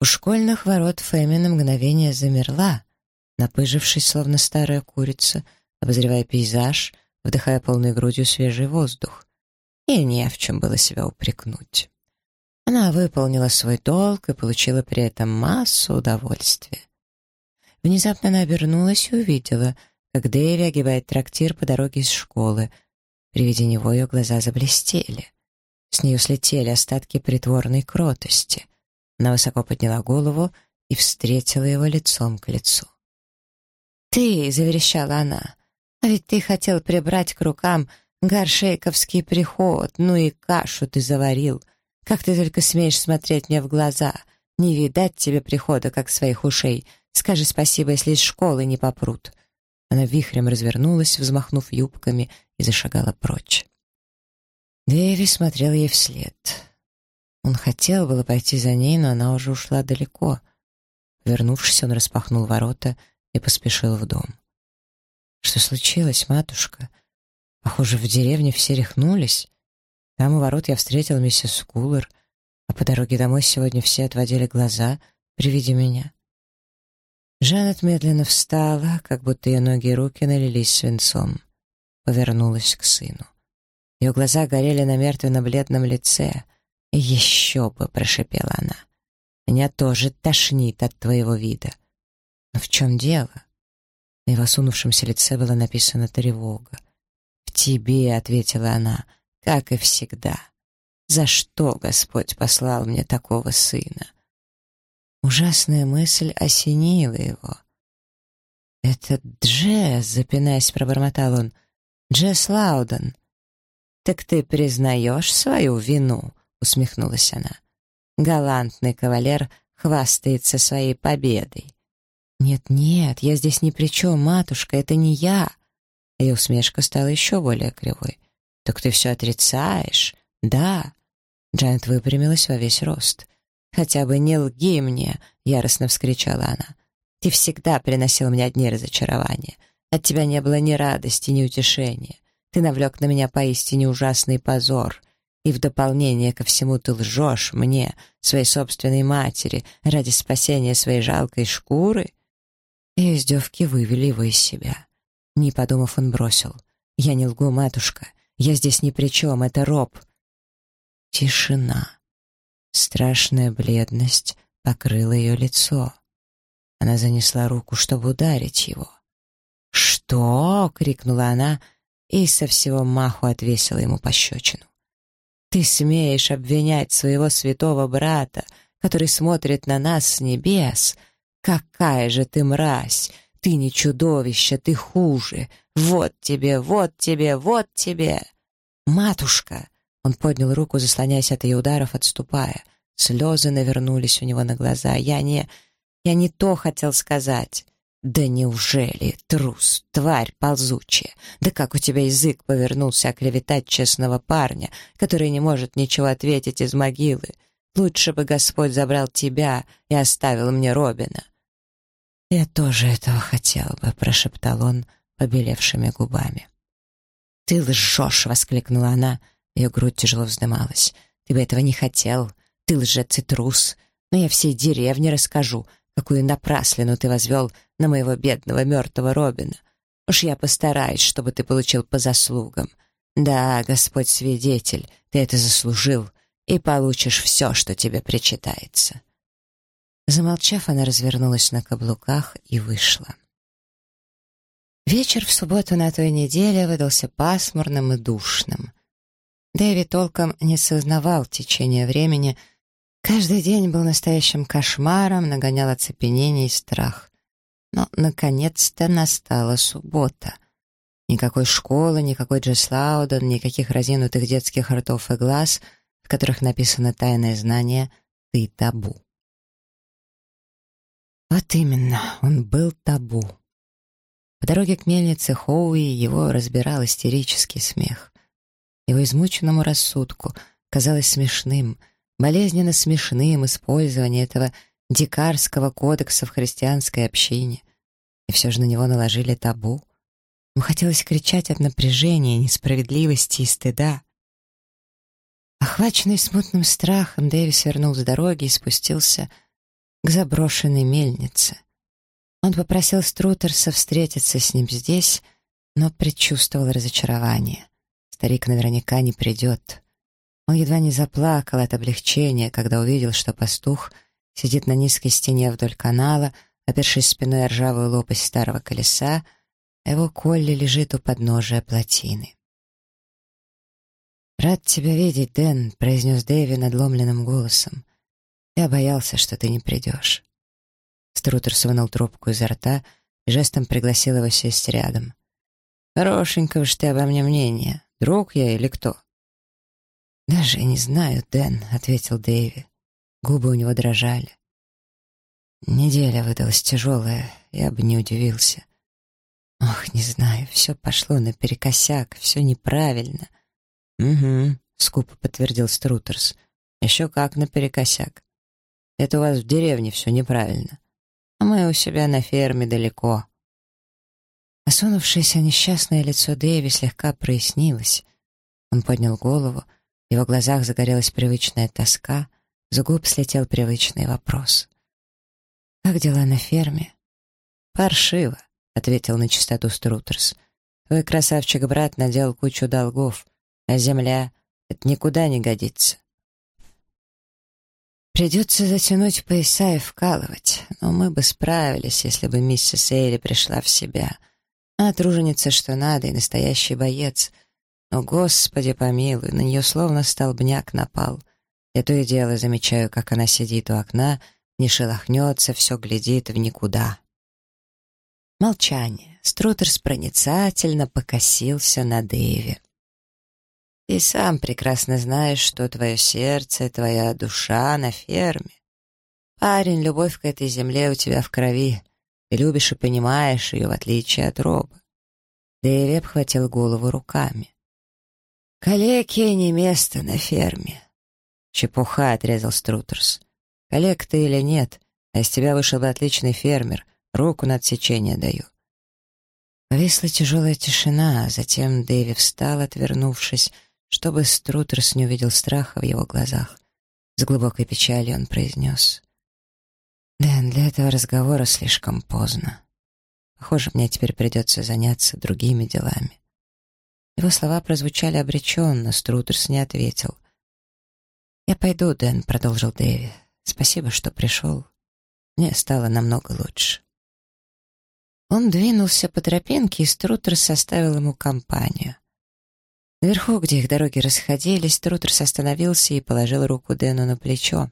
У школьных ворот Фэми на мгновение замерла, напыжившись, словно старая курица, обозревая пейзаж, вдыхая полной грудью свежий воздух. И не в чем было себя упрекнуть. Она выполнила свой долг и получила при этом массу удовольствия. Внезапно она обернулась и увидела, как Дэви огибает трактир по дороге из школы. При виде него ее глаза заблестели. С нее слетели остатки притворной кротости. Она высоко подняла голову и встретила его лицом к лицу. «Ты!» — заверещала она. «А ведь ты хотел прибрать к рукам горшейковский приход, ну и кашу ты заварил. Как ты только смеешь смотреть мне в глаза? Не видать тебе прихода, как своих ушей. Скажи спасибо, если из школы не попрут». Она вихрем развернулась, взмахнув юбками, и зашагала прочь. Дэви смотрел ей вслед. Он хотел было пойти за ней, но она уже ушла далеко. Вернувшись, он распахнул ворота и поспешил в дом. «Что случилось, матушка? Похоже, в деревне все рехнулись. Там у ворот я встретил миссис Кулер, а по дороге домой сегодня все отводили глаза при виде меня». Жанет медленно встала, как будто ее ноги и руки налились свинцом. Повернулась к сыну. Ее глаза горели на мертвенно-бледном лице — «Еще бы!» — прошепела она. «Меня тоже тошнит от твоего вида». «Но в чем дело?» На его сунувшемся лице было написано тревога. «В тебе», — ответила она, — «как и всегда. За что Господь послал мне такого сына?» Ужасная мысль осенила его. «Это Джесс», — запинаясь, пробормотал он, — «Джесс Лауден». «Так ты признаешь свою вину?» — усмехнулась она. «Галантный кавалер хвастается своей победой». «Нет-нет, я здесь ни при чем, матушка, это не я». Ее усмешка стала еще более кривой. «Так ты все отрицаешь?» «Да». Джанет выпрямилась во весь рост. «Хотя бы не лги мне!» — яростно вскричала она. «Ты всегда приносил мне одни разочарования. От тебя не было ни радости, ни утешения. Ты навлек на меня поистине ужасный позор. И в дополнение ко всему ты лжешь мне, своей собственной матери, ради спасения своей жалкой шкуры?» И издевки вывели его из себя. Не подумав, он бросил. «Я не лгу, матушка. Я здесь ни при чем, это роб». Тишина. Страшная бледность покрыла ее лицо. Она занесла руку, чтобы ударить его. «Что?» — крикнула она и со всего маху отвесила ему пощечину. Ты смеешь обвинять своего святого брата, который смотрит на нас с небес? Какая же ты мразь! Ты не чудовище, ты хуже! Вот тебе, вот тебе, вот тебе!» «Матушка!» Он поднял руку, заслоняясь от ее ударов, отступая. Слезы навернулись у него на глаза. «Я не... я не то хотел сказать!» «Да неужели, трус, тварь ползучая? Да как у тебя язык повернулся оклеветать честного парня, который не может ничего ответить из могилы? Лучше бы Господь забрал тебя и оставил мне Робина». «Я тоже этого хотел бы», — прошептал он побелевшими губами. «Ты лжешь!» — воскликнула она. Ее грудь тяжело вздымалась. «Ты бы этого не хотел. Ты лжец и трус. Но я всей деревне расскажу, какую напраслину ты возвел на моего бедного мертвого Робина. Уж я постараюсь, чтобы ты получил по заслугам. Да, Господь свидетель, ты это заслужил, и получишь все, что тебе причитается». Замолчав, она развернулась на каблуках и вышла. Вечер в субботу на той неделе выдался пасмурным и душным. Дэвид толком не сознавал течение времени, Каждый день был настоящим кошмаром, нагонял оцепенение и страх. Но, наконец-то, настала суббота. Никакой школы, никакой Джесс Лауден, никаких разинутых детских ртов и глаз, в которых написано тайное знание «ты табу». Вот именно, он был табу. По дороге к мельнице Хоуи его разбирал истерический смех. Его измученному рассудку казалось смешным — болезненно смешным использование этого дикарского кодекса в христианской общине. И все же на него наложили табу. Ему хотелось кричать от напряжения, несправедливости и стыда. Охваченный смутным страхом, Дэвис вернул с дороги и спустился к заброшенной мельнице. Он попросил Струтерса встретиться с ним здесь, но предчувствовал разочарование. Старик наверняка не придет. Он едва не заплакал от облегчения, когда увидел, что пастух сидит на низкой стене вдоль канала, опершись спиной о ржавую лопасть старого колеса, а его Колли лежит у подножия плотины. «Рад тебя видеть, Дэн», — произнес Дэви надломленным голосом. «Я боялся, что ты не придешь». Струтер вынул трубку изо рта и жестом пригласил его сесть рядом. «Хорошенького ж ты обо мне мнение. Друг я или кто?» «Даже не знаю, Дэн», — ответил Дэви. Губы у него дрожали. Неделя выдалась тяжелая, я бы не удивился. Ох, не знаю, все пошло наперекосяк, все неправильно. «Угу», — скупо подтвердил Струтерс. «Еще как наперекосяк. Это у вас в деревне все неправильно. А мы у себя на ферме далеко». Осунувшееся несчастное лицо Дэви слегка прояснилось. Он поднял голову, в его глазах загорелась привычная тоска, с губ слетел привычный вопрос. «Как дела на ферме?» «Паршиво», — ответил на чистоту Струтерс. «Твой красавчик-брат наделал кучу долгов, а земля — это никуда не годится. Придется затянуть пояса и вкалывать, но мы бы справились, если бы миссис Эйли пришла в себя. Она труженица что надо и настоящий боец. Но, господи помилуй, на нее словно столбняк напал. Я то и дело замечаю, как она сидит у окна, не шелохнется, все глядит в никуда. Молчание. Струтерс проницательно покосился на Дэви. И сам прекрасно знаешь, что твое сердце, твоя душа на ферме. Парень, любовь к этой земле у тебя в крови. Ты любишь и понимаешь ее, в отличие от Роба. Дэви обхватил голову руками. «Калеке не место на ферме». «Чепуха», — отрезал Струтерс. «Коллег ты или нет, а из тебя вышел бы отличный фермер. Руку на отсечение даю». Повисла тяжелая тишина, а затем Дэви встал, отвернувшись, чтобы Струтерс не увидел страха в его глазах. С глубокой печалью он произнес. «Дэн, для этого разговора слишком поздно. Похоже, мне теперь придется заняться другими делами». Его слова прозвучали обреченно, Струтерс не ответил. «Я пойду, Дэн», — продолжил Дэви. «Спасибо, что пришел. Мне стало намного лучше». Он двинулся по тропинке, и Струтерс составил ему компанию — Наверху, где их дороги расходились, Трутерс остановился и положил руку Дэну на плечо.